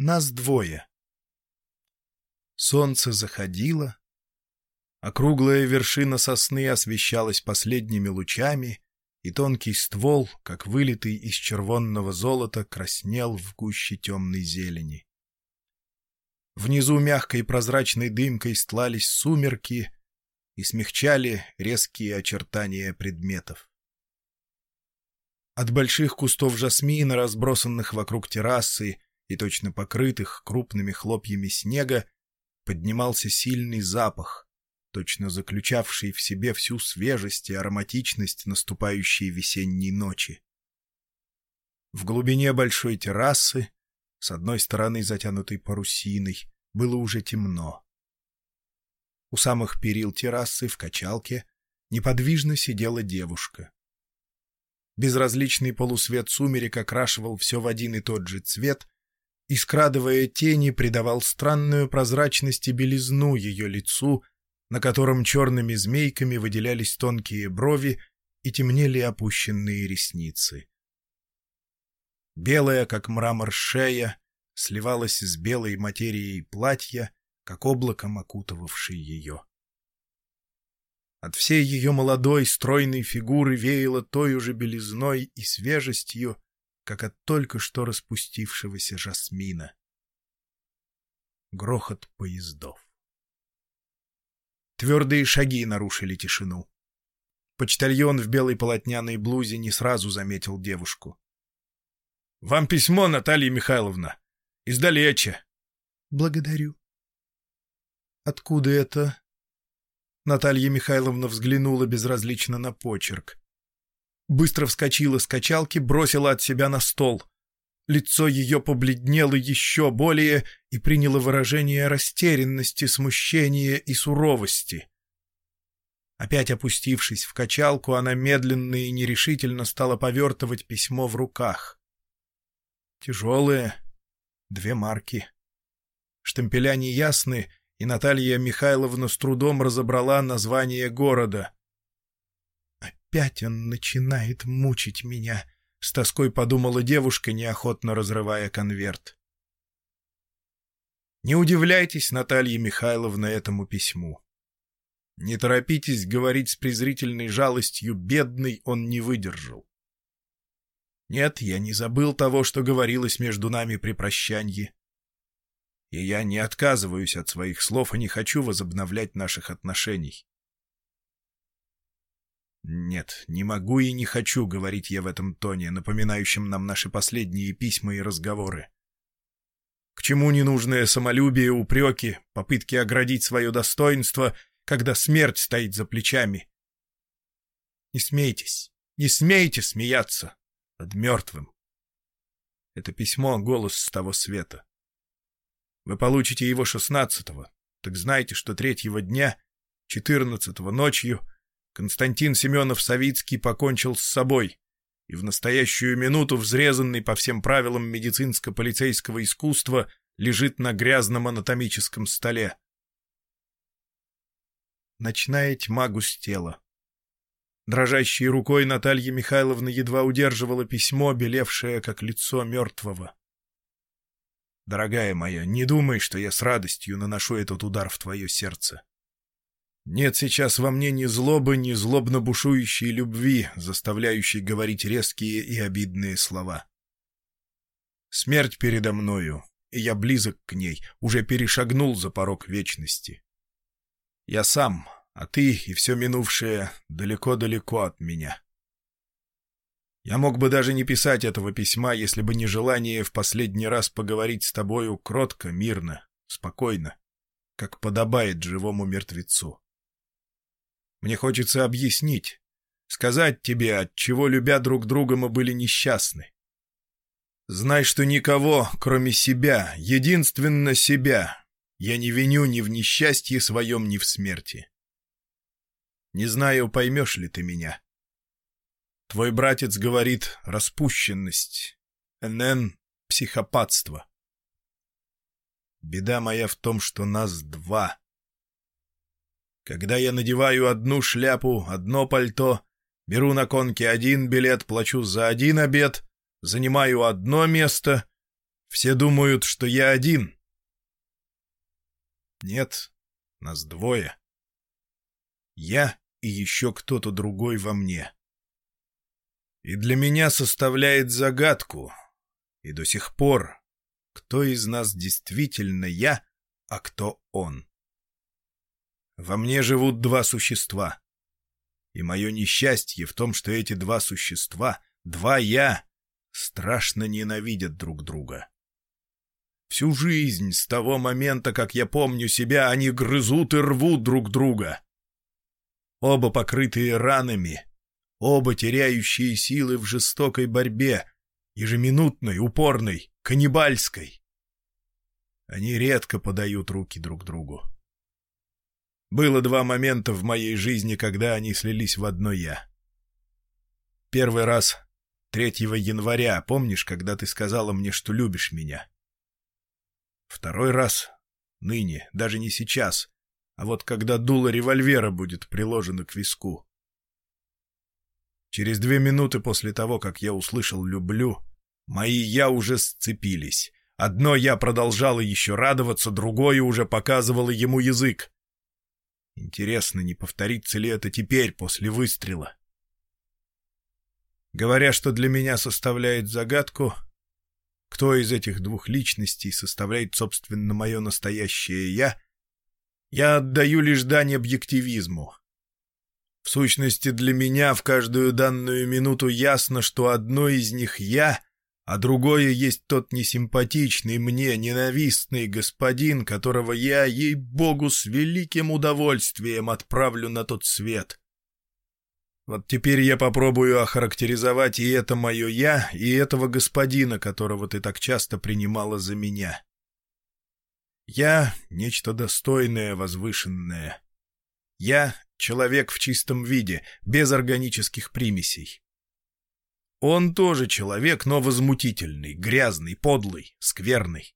Нас двое. Солнце заходило, округлая вершина сосны освещалась последними лучами, и тонкий ствол, как вылитый из червонного золота, краснел в гуще темной зелени. Внизу мягкой прозрачной дымкой стлались сумерки и смягчали резкие очертания предметов. От больших кустов жасмина, разбросанных вокруг террасы и точно покрытых крупными хлопьями снега, поднимался сильный запах, точно заключавший в себе всю свежесть и ароматичность наступающей весенней ночи. В глубине большой террасы, с одной стороны затянутой парусиной, было уже темно. У самых перил террасы в качалке неподвижно сидела девушка. Безразличный полусвет сумерек окрашивал все в один и тот же цвет, и, скрадывая тени, придавал странную прозрачность и белизну ее лицу, на котором черными змейками выделялись тонкие брови и темнели опущенные ресницы. Белая, как мрамор, шея сливалась с белой материей платья, как облаком окутывавшей ее. От всей ее молодой, стройной фигуры веяло той же белизной и свежестью, как от только что распустившегося жасмина. Грохот поездов. Твердые шаги нарушили тишину. Почтальон в белой полотняной блузе не сразу заметил девушку. — Вам письмо, Наталья Михайловна. Издалече. — Благодарю. — Откуда это? Наталья Михайловна взглянула безразлично на почерк. Быстро вскочила с качалки, бросила от себя на стол. Лицо ее побледнело еще более и приняло выражение растерянности, смущения и суровости. Опять опустившись в качалку, она медленно и нерешительно стала повертывать письмо в руках. Тяжелые. Две марки. Штемпеля неясны, и Наталья Михайловна с трудом разобрала название города. «Опять он начинает мучить меня», — с тоской подумала девушка, неохотно разрывая конверт. Не удивляйтесь, Наталья Михайловна, этому письму. Не торопитесь говорить с презрительной жалостью, бедный он не выдержал. Нет, я не забыл того, что говорилось между нами при прощанье. И я не отказываюсь от своих слов и не хочу возобновлять наших отношений. Нет, не могу и не хочу говорить я в этом тоне, напоминающем нам наши последние письма и разговоры. К чему ненужное самолюбие, упреки, попытки оградить свое достоинство, когда смерть стоит за плечами? Не смейтесь, не смейте смеяться над мертвым. Это письмо — голос с того света. Вы получите его шестнадцатого, так знайте, что третьего дня, четырнадцатого ночью — Константин Семенов-Савицкий покончил с собой, и в настоящую минуту взрезанный по всем правилам медицинско-полицейского искусства лежит на грязном анатомическом столе. Ночная тьма густела. Дрожащей рукой Наталья Михайловна едва удерживала письмо, белевшее, как лицо мертвого. «Дорогая моя, не думай, что я с радостью наношу этот удар в твое сердце. Нет сейчас во мне ни злобы, ни злобно бушующей любви, заставляющей говорить резкие и обидные слова. Смерть передо мною, и я близок к ней, уже перешагнул за порог вечности. Я сам, а ты и все минувшее далеко-далеко от меня. Я мог бы даже не писать этого письма, если бы не желание в последний раз поговорить с тобою кротко, мирно, спокойно, как подобает живому мертвецу. Мне хочется объяснить, сказать тебе, от чего, любя друг друга, мы были несчастны. Знай, что никого, кроме себя, единственно себя, я не виню ни в несчастье своем, ни в смерти. Не знаю, поймешь ли ты меня. Твой братец говорит распущенность, НН — психопатство. Беда моя в том, что нас два. Когда я надеваю одну шляпу, одно пальто, беру на конке один билет, плачу за один обед, занимаю одно место, Все думают, что я один. Нет, нас двое. Я и еще кто-то другой во мне. И для меня составляет загадку, и до сих пор, кто из нас действительно я, а кто он. Во мне живут два существа. И мое несчастье в том, что эти два существа, два «я», страшно ненавидят друг друга. Всю жизнь, с того момента, как я помню себя, они грызут и рвут друг друга. Оба покрытые ранами, оба теряющие силы в жестокой борьбе, ежеминутной, упорной, каннибальской. Они редко подают руки друг другу. Было два момента в моей жизни, когда они слились в одно «я». Первый раз — 3 января, помнишь, когда ты сказала мне, что любишь меня? Второй раз — ныне, даже не сейчас, а вот когда дуло револьвера будет приложено к виску. Через две минуты после того, как я услышал «люблю», мои «я» уже сцепились. Одно «я» продолжало еще радоваться, другое уже показывало ему язык. Интересно, не повторится ли это теперь, после выстрела? Говоря, что для меня составляет загадку, кто из этих двух личностей составляет, собственно, мое настоящее «я», я отдаю лишь дань объективизму. В сущности, для меня в каждую данную минуту ясно, что одно из них «я», а другое есть тот несимпатичный мне, ненавистный господин, которого я, ей-богу, с великим удовольствием отправлю на тот свет. Вот теперь я попробую охарактеризовать и это мое «я», и этого господина, которого ты так часто принимала за меня. Я — нечто достойное, возвышенное. Я — человек в чистом виде, без органических примесей. Он тоже человек, но возмутительный, грязный, подлый, скверный.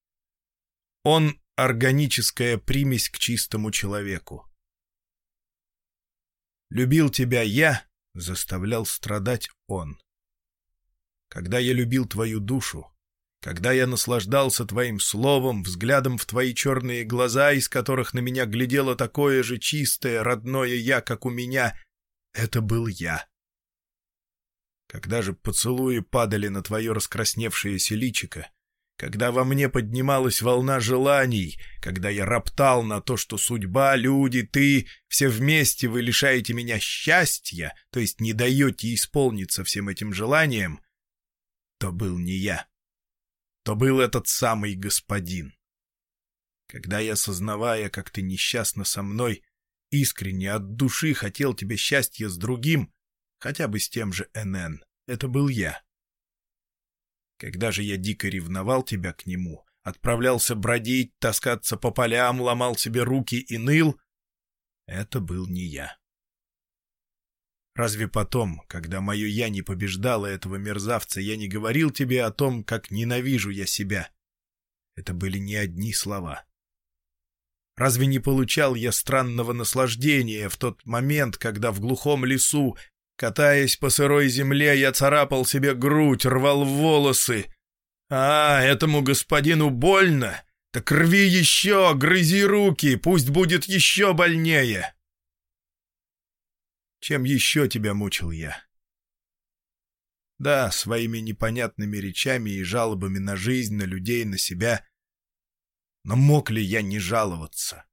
Он — органическая примесь к чистому человеку. Любил тебя я, заставлял страдать он. Когда я любил твою душу, когда я наслаждался твоим словом, взглядом в твои черные глаза, из которых на меня глядело такое же чистое, родное я, как у меня, это был я. Когда же поцелуи падали на твое раскрасневшееся личико, когда во мне поднималась волна желаний, когда я роптал на то, что судьба, люди, ты, все вместе вы лишаете меня счастья, то есть не даете исполниться всем этим желаниям, то был не я, то был этот самый господин. Когда я, сознавая, как ты несчастна со мной, искренне от души хотел тебе счастья с другим, хотя бы с тем же НН. Это был я. Когда же я дико ревновал тебя к нему, отправлялся бродить, таскаться по полям, ломал себе руки и ныл, это был не я. Разве потом, когда мое «я» не побеждало этого мерзавца, я не говорил тебе о том, как ненавижу я себя? Это были не одни слова. Разве не получал я странного наслаждения в тот момент, когда в глухом лесу Катаясь по сырой земле, я царапал себе грудь, рвал волосы. А, этому господину больно? Так рви еще, грызи руки, пусть будет еще больнее. Чем еще тебя мучил я? Да, своими непонятными речами и жалобами на жизнь, на людей, на себя. Но мог ли я не жаловаться?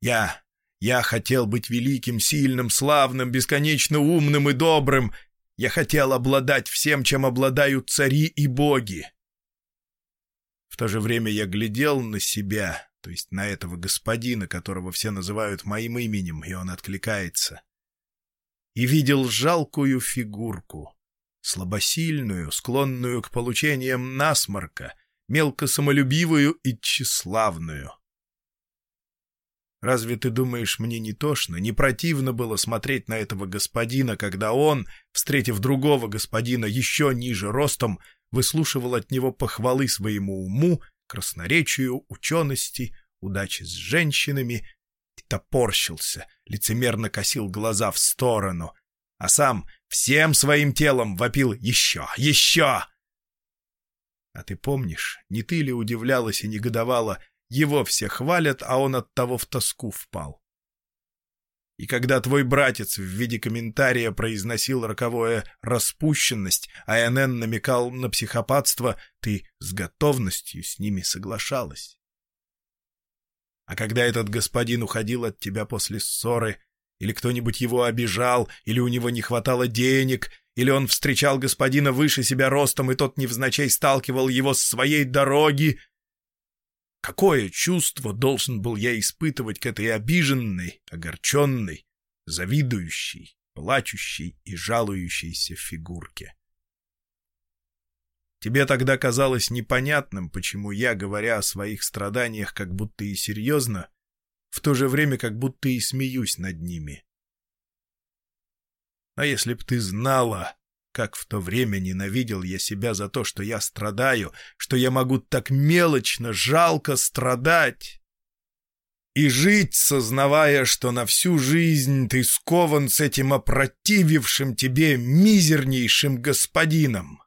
Я я хотел быть великим, сильным, славным, бесконечно умным и добрым. Я хотел обладать всем, чем обладают цари и боги. В то же время я глядел на себя, то есть на этого господина, которого все называют моим именем, и он откликается, и видел жалкую фигурку, слабосильную, склонную к получениям насморка, мелко самолюбивую и тщеславную. Разве ты думаешь, мне не тошно, не противно было смотреть на этого господина, когда он, встретив другого господина еще ниже ростом, выслушивал от него похвалы своему уму, красноречию, учености, удачи с женщинами и топорщился, лицемерно косил глаза в сторону, а сам всем своим телом вопил «Еще! Еще!» А ты помнишь, не ты ли удивлялась и негодовала, его все хвалят, а он от того в тоску впал? И когда твой братец в виде комментария произносил роковое «распущенность», а НН намекал на психопатство, ты с готовностью с ними соглашалась. А когда этот господин уходил от тебя после ссоры, или кто-нибудь его обижал, или у него не хватало денег, или он встречал господина выше себя ростом, и тот невзначай сталкивал его с своей дороги, Какое чувство должен был я испытывать к этой обиженной, огорченной, завидующей, плачущей и жалующейся фигурке? Тебе тогда казалось непонятным, почему я, говоря о своих страданиях как будто и серьезно, в то же время как будто и смеюсь над ними. А если б ты знала, как в то время ненавидел я себя за то, что я страдаю, что я могу так мелочно, жалко страдать. И жить, сознавая, что на всю жизнь ты скован с этим опротивившим тебе мизернейшим господином.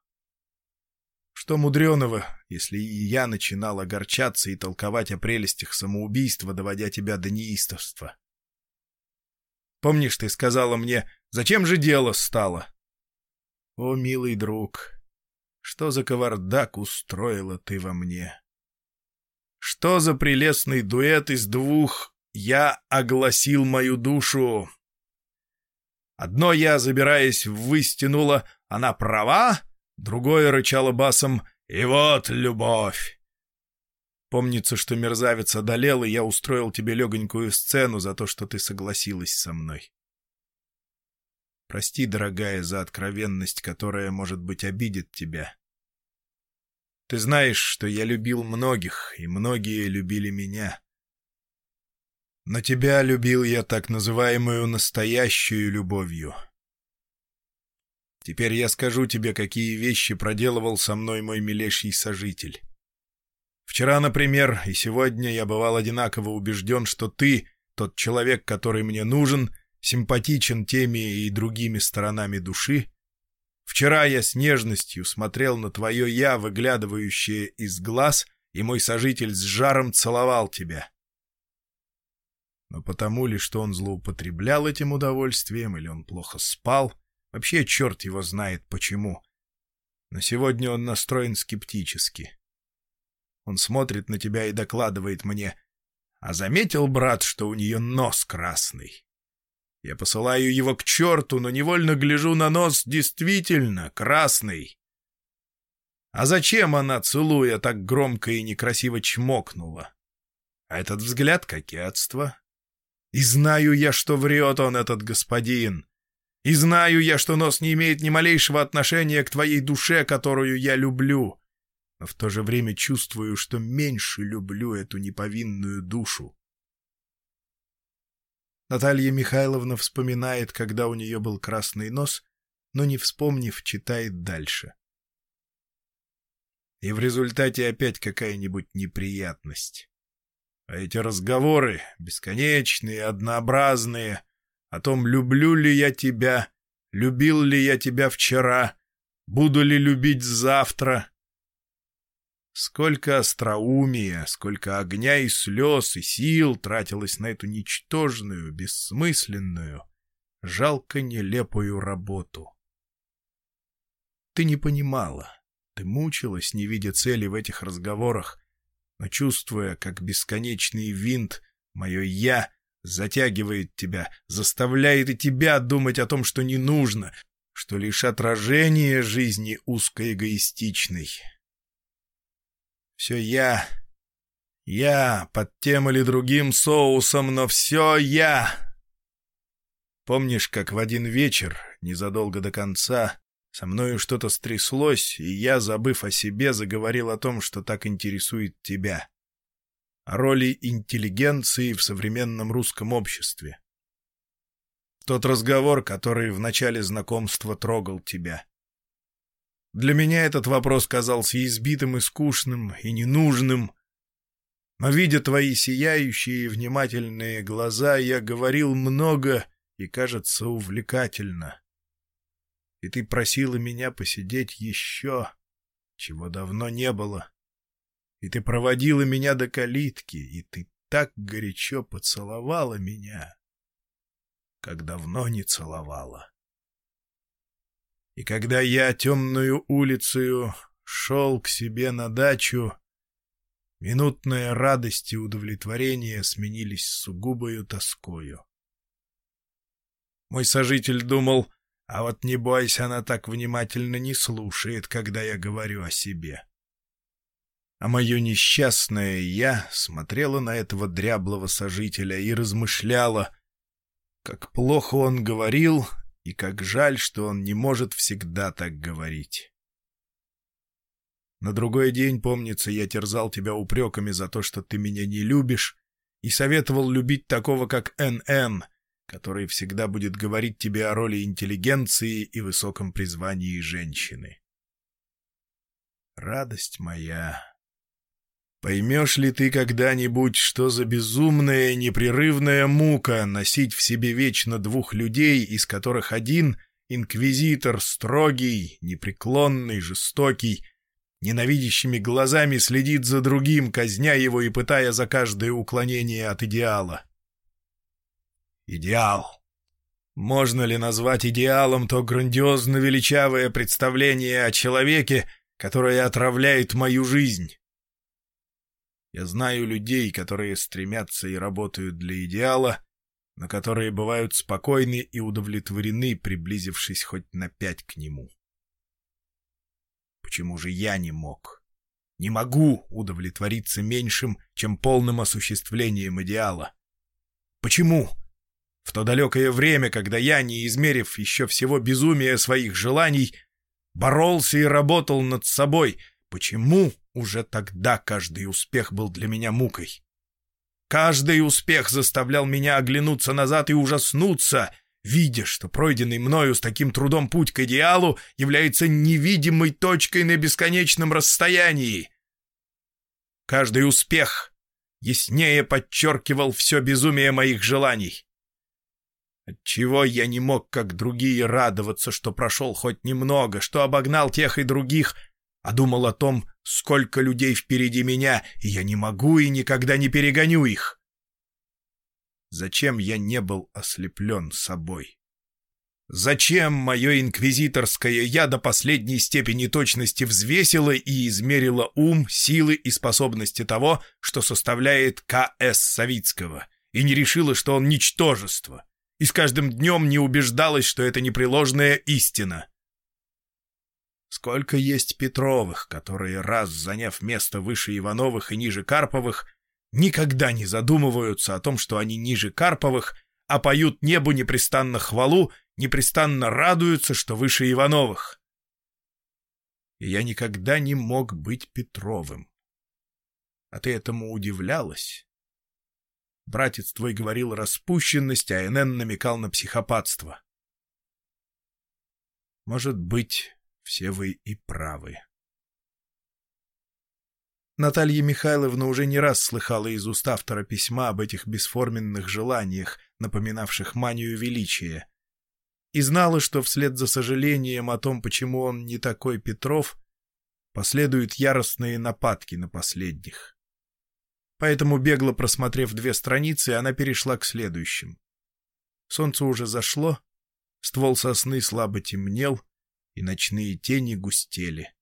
Что мудреного, если и я начинал огорчаться и толковать о прелестях самоубийства, доводя тебя до неистовства? Помнишь, ты сказала мне, зачем же дело стало? О, милый друг, что за кавардак устроила ты во мне? Что за прелестный дуэт из двух «я огласил мою душу»? Одно «я», забираясь ввысь, «она права», другое рычало басом «и вот любовь». Помнится, что мерзавец одолел, и я устроил тебе легонькую сцену за то, что ты согласилась со мной. Прости, дорогая, за откровенность, которая, может быть, обидит тебя. Ты знаешь, что я любил многих, и многие любили меня. Но тебя любил я так называемую настоящую любовью. Теперь я скажу тебе, какие вещи проделывал со мной мой милейший сожитель. Вчера, например, и сегодня я бывал одинаково убежден, что ты, тот человек, который мне нужен — симпатичен теми и другими сторонами души. Вчера я с нежностью смотрел на твое «я», выглядывающее из глаз, и мой сожитель с жаром целовал тебя. Но потому ли, что он злоупотреблял этим удовольствием, или он плохо спал, вообще черт его знает почему. Но сегодня он настроен скептически. Он смотрит на тебя и докладывает мне, а заметил, брат, что у нее нос красный. Я посылаю его к черту, но невольно гляжу на нос действительно красный. А зачем она, целуя, так громко и некрасиво чмокнула? А этот взгляд — кокетство. И знаю я, что врет он, этот господин. И знаю я, что нос не имеет ни малейшего отношения к твоей душе, которую я люблю. Но в то же время чувствую, что меньше люблю эту неповинную душу. Наталья Михайловна вспоминает, когда у нее был красный нос, но, не вспомнив, читает дальше. И в результате опять какая-нибудь неприятность. А эти разговоры, бесконечные, однообразные, о том, люблю ли я тебя, любил ли я тебя вчера, буду ли любить завтра — Сколько остроумия, сколько огня и слез и сил тратилось на эту ничтожную, бессмысленную, жалко нелепую работу. Ты не понимала, ты мучилась, не видя цели в этих разговорах, но чувствуя, как бесконечный винт, мое «я», затягивает тебя, заставляет и тебя думать о том, что не нужно, что лишь отражение жизни узкоэгоистичной, все я. Я под тем или другим соусом, но все я. Помнишь, как в один вечер, незадолго до конца, со мною что-то стряслось, и я, забыв о себе, заговорил о том, что так интересует тебя. О роли интеллигенции в современном русском обществе. Тот разговор, который в начале знакомства трогал тебя. Для меня этот вопрос казался избитым и скучным, и ненужным. Но, видя твои сияющие и внимательные глаза, я говорил много и, кажется, увлекательно. И ты просила меня посидеть еще чего давно не было. И ты проводила меня до калитки, и ты так горячо поцеловала меня, как давно не целовала. И когда я темную улицею шел к себе на дачу, минутная радость и удовлетворение сменились сугубою тоскою. Мой сожитель думал, а вот не бойся, она так внимательно не слушает, когда я говорю о себе. А мое несчастное «я» смотрела на этого дряблого сожителя и размышляла, как плохо он говорил и как жаль, что он не может всегда так говорить. На другой день, помнится, я терзал тебя упреками за то, что ты меня не любишь, и советовал любить такого, как Н.Н., который всегда будет говорить тебе о роли интеллигенции и высоком призвании женщины. Радость моя, поймешь ли ты когда-нибудь, что за безумная непрерывная мука носить в себе вечно двух людей, из которых один — инквизитор строгий, непреклонный, жестокий, ненавидящими глазами следит за другим, казня его и пытая за каждое уклонение от идеала. Идеал. Можно ли назвать идеалом то грандиозно величавое представление о человеке, которое отравляет мою жизнь? Я знаю людей, которые стремятся и работают для идеала, но которые бывают спокойны и удовлетворены, приблизившись хоть на пять к нему. Почему же я не мог? Не могу удовлетвориться меньшим, чем полным осуществлением идеала. Почему? В то далекое время, когда я, не измерив еще всего безумия своих желаний, боролся и работал над собой, почему уже тогда каждый успех был для меня мукой? Каждый успех заставлял меня оглянуться назад и ужаснуться, видя, что пройденный мною с таким трудом путь к идеалу является невидимой точкой на бесконечном расстоянии. Каждый успех яснее подчеркивал все безумие моих желаний. Отчего я не мог, как другие, радоваться, что прошел хоть немного, что обогнал тех и других, а думал о том, сколько людей впереди меня, и я не могу и никогда не перегоню их. Зачем я не был ослеплен собой? Зачем мое инквизиторское «я» до последней степени точности взвесило и измерило ум, силы и способности того, что составляет К.С. Савицкого, и не решило, что он ничтожество, и с каждым днем не убеждалось, что это непреложная истина? Сколько есть Петровых, которые, раз заняв место выше Ивановых и ниже Карповых, никогда не задумываются о том, что они ниже Карповых, а поют небу непрестанно хвалу, непрестанно радуются, что выше Ивановых. И я никогда не мог быть Петровым. А ты этому удивлялась? Братец твой говорил распущенность, а НН намекал на психопатство. Может быть, все вы и правы. Наталья Михайловна уже не раз слыхала из уст автора письма об этих бесформенных желаниях, напоминавших манию величия, и знала, что вслед за сожалением о том, почему он не такой Петров, последуют яростные нападки на последних. Поэтому, бегло просмотрев две страницы, она перешла к следующим. Солнце уже зашло, ствол сосны слабо темнел, и ночные тени густели.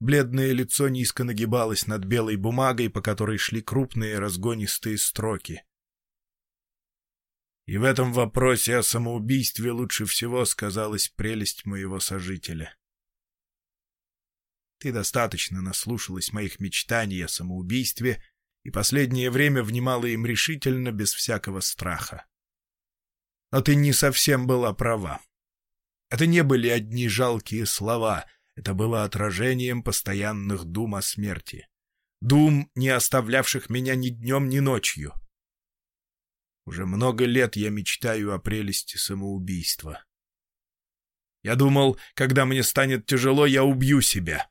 Бледное лицо низко нагибалось над белой бумагой, по которой шли крупные разгонистые строки. И в этом вопросе о самоубийстве лучше всего сказалась прелесть моего сожителя. Ты достаточно наслушалась моих мечтаний о самоубийстве и последнее время внимала им решительно, без всякого страха. Но ты не совсем была права. Это не были одни жалкие слова — это было отражением постоянных дум о смерти. Дум, не оставлявших меня ни днем, ни ночью. Уже много лет я мечтаю о прелести самоубийства. Я думал, когда мне станет тяжело, я убью себя.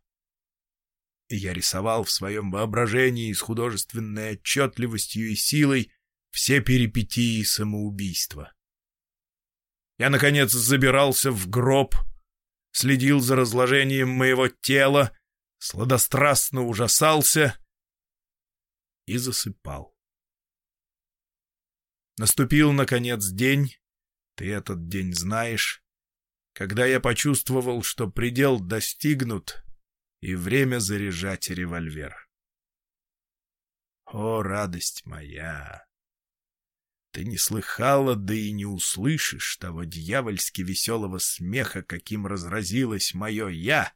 И я рисовал в своем воображении с художественной отчетливостью и силой все перипетии самоубийства. Я, наконец, забирался в гроб — следил за разложением моего тела, сладострастно ужасался и засыпал. Наступил, наконец, день, ты этот день знаешь, когда я почувствовал, что предел достигнут, и время заряжать револьвер. О, радость моя! Ты не слыхала, да и не услышишь того дьявольски веселого смеха, каким разразилось мое «я»,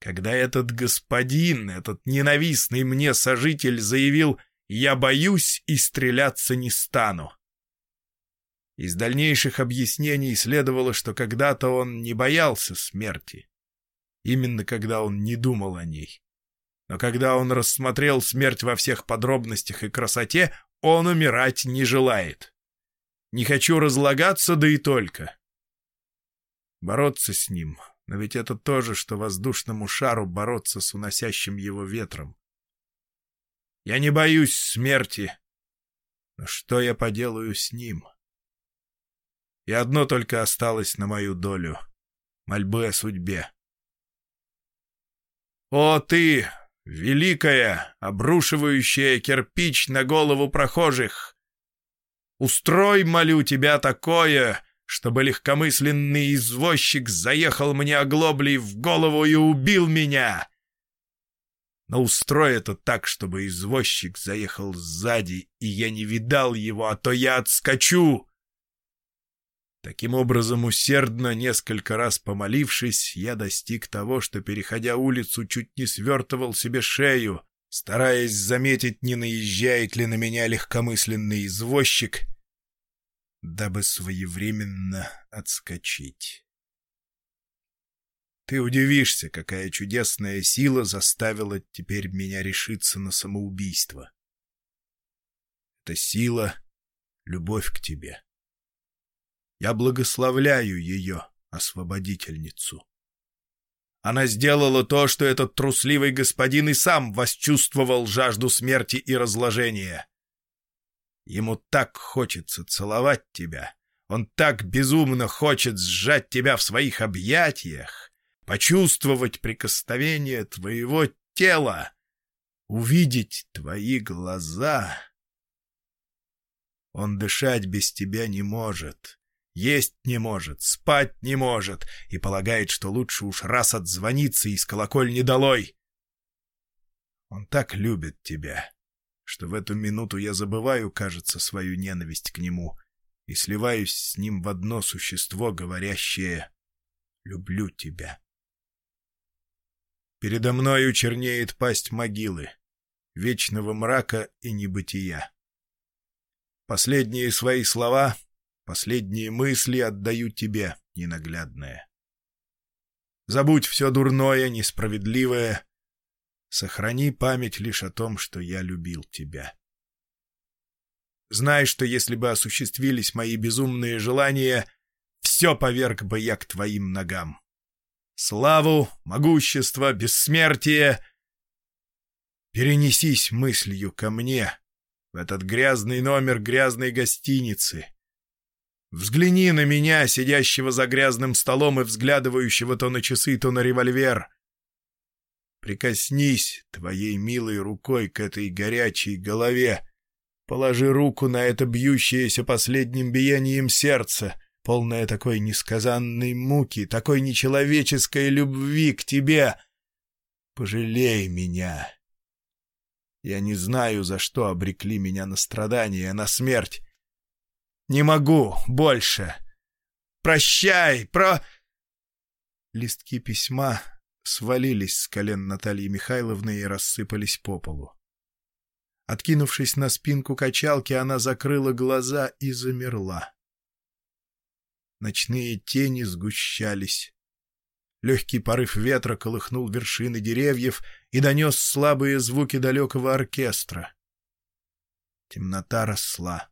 когда этот господин, этот ненавистный мне сожитель заявил «я боюсь и стреляться не стану». Из дальнейших объяснений следовало, что когда-то он не боялся смерти, именно когда он не думал о ней. Но когда он рассмотрел смерть во всех подробностях и красоте, он умирать не желает. Не хочу разлагаться, да и только. Бороться с ним, но ведь это то же, что воздушному шару бороться с уносящим его ветром. Я не боюсь смерти, но что я поделаю с ним?» и одно только осталось на мою долю — мольбы о судьбе. «О ты, великая, обрушивающая кирпич на голову прохожих! Устрой, молю тебя, такое, чтобы легкомысленный извозчик заехал мне оглоблей в голову и убил меня!» Но устрой это так, чтобы извозчик заехал сзади, и я не видал его, а то я отскочу. Таким образом, усердно, несколько раз помолившись, я достиг того, что, переходя улицу, чуть не свертывал себе шею, стараясь заметить, не наезжает ли на меня легкомысленный извозчик, дабы своевременно отскочить. Ты удивишься, какая чудесная сила заставила теперь меня решиться на самоубийство. Это сила — любовь к тебе. Я благословляю ее, освободительницу. Она сделала то, что этот трусливый господин и сам восчувствовал жажду смерти и разложения. Ему так хочется целовать тебя, он так безумно хочет сжать тебя в своих объятиях, почувствовать прикосновение твоего тела, увидеть твои глаза. Он дышать без тебя не может, есть не может, спать не может и полагает, что лучше уж раз отзвониться из колокольни долой. Он так любит тебя, что в эту минуту я забываю, кажется, свою ненависть к нему и сливаюсь с ним в одно существо, говорящее «люблю тебя». Передо мною чернеет пасть могилы, вечного мрака и небытия. Последние свои слова Последние мысли отдаю тебе, ненаглядное. Забудь все дурное, несправедливое. Сохрани память лишь о том, что я любил тебя. Знай, что если бы осуществились мои безумные желания, все поверг бы я к твоим ногам. Славу, могущество, бессмертие. Перенесись мыслью ко мне, в этот грязный номер грязной гостиницы — Взгляни на меня, сидящего за грязным столом и взглядывающего то на часы, то на револьвер. Прикоснись твоей милой рукой к этой горячей голове. Положи руку на это бьющееся последним биением сердце, полное такой несказанной муки, такой нечеловеческой любви к тебе. Пожалей меня. Я не знаю, за что обрекли меня на страдания, на смерть. Не могу больше. Прощай, про...» Листки письма свалились с колен Натальи Михайловны и рассыпались по полу. Откинувшись на спинку качалки, она закрыла глаза и замерла. Ночные тени сгущались. Легкий порыв ветра колыхнул вершины деревьев и донес слабые звуки далекого оркестра. Темнота росла.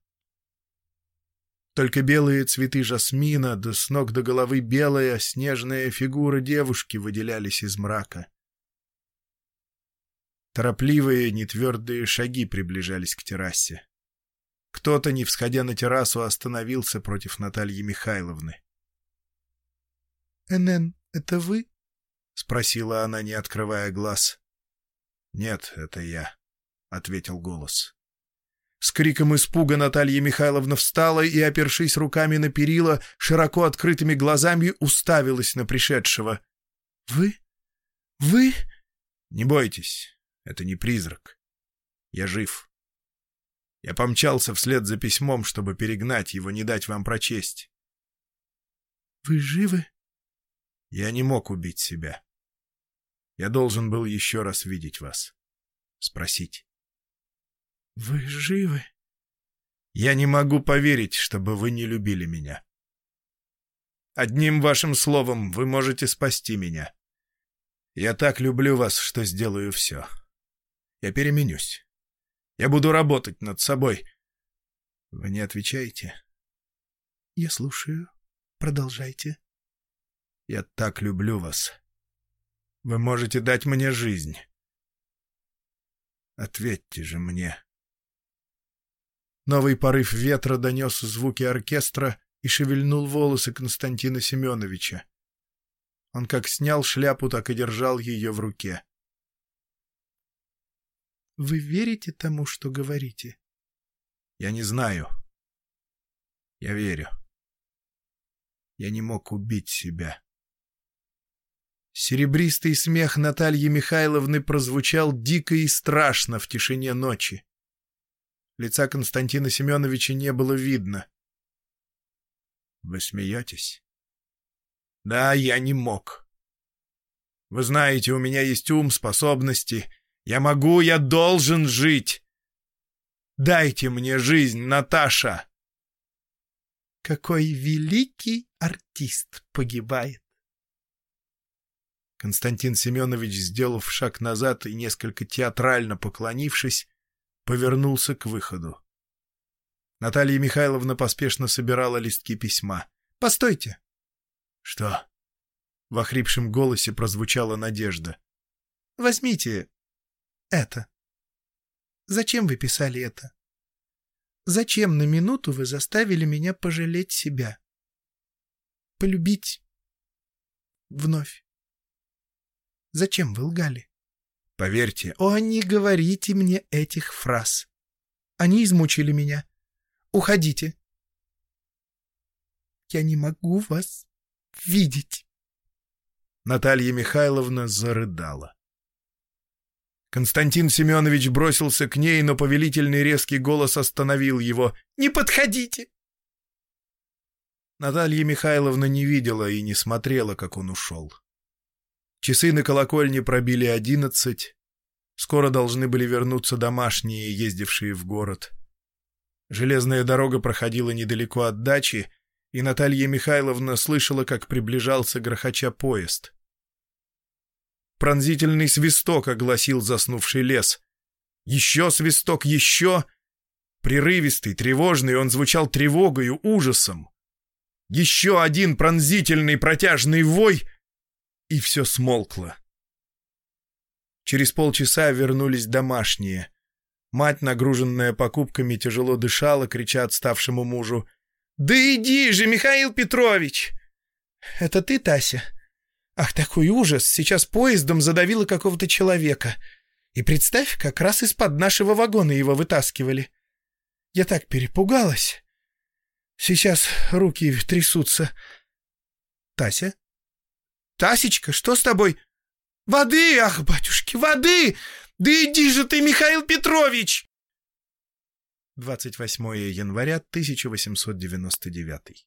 Только белые цветы жасмина, да с ног до головы белая снежная фигура девушки выделялись из мрака. Торопливые, нетвердые шаги приближались к террасе. Кто-то, не всходя на террасу, остановился против Натальи Михайловны. — Энен, это вы? — спросила она, не открывая глаз. «Нет, это я», — ответил голос. С криком испуга Наталья Михайловна встала и, опершись руками на перила, широко открытыми глазами уставилась на пришедшего. «Вы? Вы?» «Не бойтесь, это не призрак. Я жив. Я помчался вслед за письмом, чтобы перегнать его, не дать вам прочесть». «Вы живы?» «Я не мог убить себя. Я должен был еще раз видеть вас. Спросить». «Вы живы?» «Я не могу поверить, чтобы вы не любили меня. Одним вашим словом вы можете спасти меня. Я так люблю вас, что сделаю все. Я переменюсь. Я буду работать над собой. Вы не отвечаете?» «Я слушаю. Продолжайте». «Я так люблю вас. Вы можете дать мне жизнь. Ответьте же мне». Новый порыв ветра донес звуки оркестра и шевельнул волосы Константина Семеновича. Он как снял шляпу, так и держал ее в руке. «Вы верите тому, что говорите?» «Я не знаю. Я верю. Я не мог убить себя». Серебристый смех Натальи Михайловны прозвучал дико и страшно в тишине ночи. Лица Константина Семеновича не было видно. «Вы смеетесь?» «Да, я не мог. Вы знаете, у меня есть ум, способности. Я могу, я должен жить. Дайте мне жизнь, Наташа!» «Какой великий артист погибает!» Константин Семенович, сделав шаг назад и несколько театрально поклонившись, повернулся к выходу. Наталья Михайловна поспешно собирала листки письма. «Постойте!» «Что?» В охрипшем голосе прозвучала надежда. «Возьмите это. Зачем вы писали это? Зачем на минуту вы заставили меня пожалеть себя? Полюбить вновь? Зачем вы лгали? Поверьте, о, не говорите мне этих фраз. Они измучили меня. Уходите. Я не могу вас видеть. Наталья Михайловна зарыдала. Константин Семенович бросился к ней, но повелительный резкий голос остановил его. «Не подходите!» Наталья Михайловна не видела и не смотрела, как он ушел. Часы на колокольне пробили одиннадцать. Скоро должны были вернуться домашние, ездившие в город. Железная дорога проходила недалеко от дачи, и Наталья Михайловна слышала, как приближался грохоча поезд. Пронзительный свисток огласил заснувший лес. Еще свисток, еще... Прерывистый, тревожный, он звучал тревогою, ужасом. Еще один пронзительный протяжный вой — и все смолкло. Через полчаса вернулись домашние. Мать, нагруженная покупками, тяжело дышала, крича отставшему мужу. «Да иди же, Михаил Петрович!» «Это ты, Тася?» «Ах, такой ужас! Сейчас поездом задавило какого-то человека. И представь, как раз из-под нашего вагона его вытаскивали. Я так перепугалась. Сейчас руки трясутся. Тася?» «Тасечка, что с тобой?» «Воды, ах, батюшки, воды! Да иди же ты, Михаил Петрович!» 28 января 1899